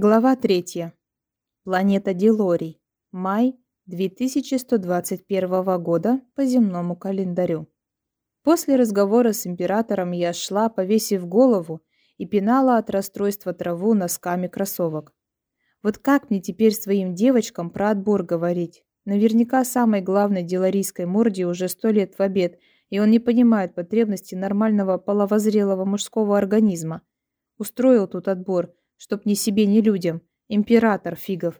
Глава 3. Планета Дилорий. Май 2121 года по земному календарю. После разговора с императором я шла, повесив голову, и пинала от расстройства траву носками кроссовок. Вот как мне теперь своим девочкам про отбор говорить? Наверняка самой главной деларийской морде уже сто лет в обед, и он не понимает потребности нормального половозрелого мужского организма. Устроил тут отбор – чтоб ни себе, ни людям. Император фигов.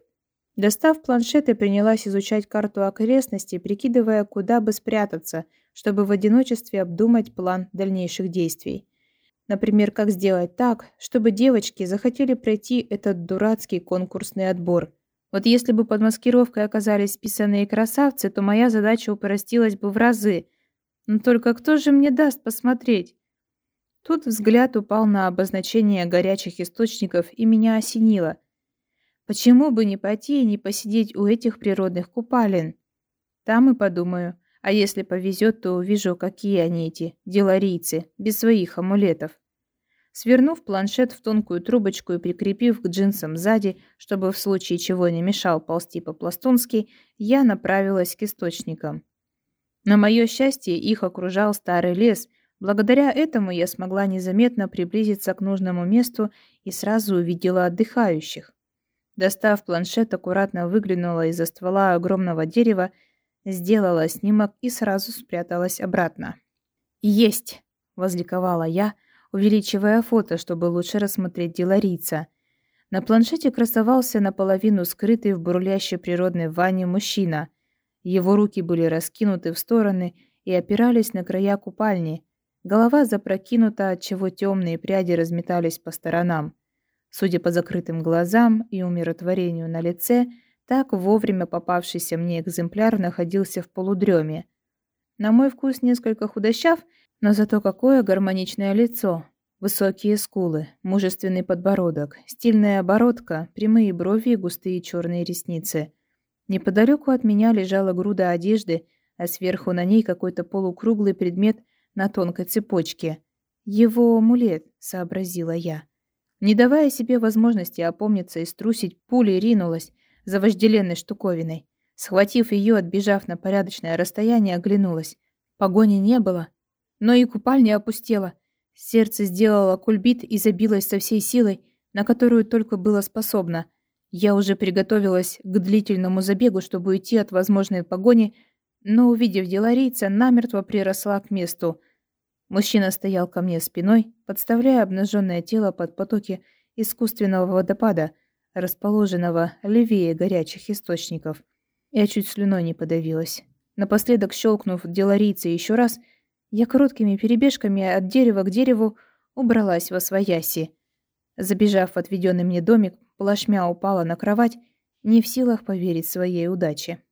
Достав планшет и принялась изучать карту окрестностей, прикидывая, куда бы спрятаться, чтобы в одиночестве обдумать план дальнейших действий. Например, как сделать так, чтобы девочки захотели пройти этот дурацкий конкурсный отбор. Вот если бы под маскировкой оказались списанные красавцы, то моя задача упростилась бы в разы. Но только кто же мне даст посмотреть? Тут взгляд упал на обозначение горячих источников и меня осенило. Почему бы не пойти и не посидеть у этих природных купалин? Там и подумаю. А если повезет, то увижу, какие они эти, деларийцы, без своих амулетов. Свернув планшет в тонкую трубочку и прикрепив к джинсам сзади, чтобы в случае чего не мешал ползти по-пластунски, я направилась к источникам. На мое счастье, их окружал старый лес, Благодаря этому я смогла незаметно приблизиться к нужному месту и сразу увидела отдыхающих. Достав планшет, аккуратно выглянула из-за ствола огромного дерева, сделала снимок и сразу спряталась обратно. «Есть!» – возликовала я, увеличивая фото, чтобы лучше рассмотреть деларица. На планшете красовался наполовину скрытый в бурлящей природной ванне мужчина. Его руки были раскинуты в стороны и опирались на края купальни – Голова запрокинута, отчего темные пряди разметались по сторонам. Судя по закрытым глазам и умиротворению на лице, так вовремя попавшийся мне экземпляр находился в полудреме. На мой вкус несколько худощав, но зато какое гармоничное лицо. Высокие скулы, мужественный подбородок, стильная оборотка, прямые брови и густые черные ресницы. Неподалеку от меня лежала груда одежды, а сверху на ней какой-то полукруглый предмет на тонкой цепочке. «Его амулет», — сообразила я. Не давая себе возможности опомниться и струсить, пулей ринулась за вожделенной штуковиной. Схватив ее, отбежав на порядочное расстояние, оглянулась. Погони не было, но и купальня опустела. Сердце сделало кульбит и забилось со всей силой, на которую только было способно. Я уже приготовилась к длительному забегу, чтобы уйти от возможной погони, но, увидев деларийца, намертво приросла к месту. Мужчина стоял ко мне спиной, подставляя обнаженное тело под потоки искусственного водопада, расположенного левее горячих источников. Я чуть слюной не подавилась. Напоследок щелкнув деларийца еще раз, я короткими перебежками от дерева к дереву убралась во свояси. Забежав в отведенный мне домик, плашмя упала на кровать, не в силах поверить своей удаче.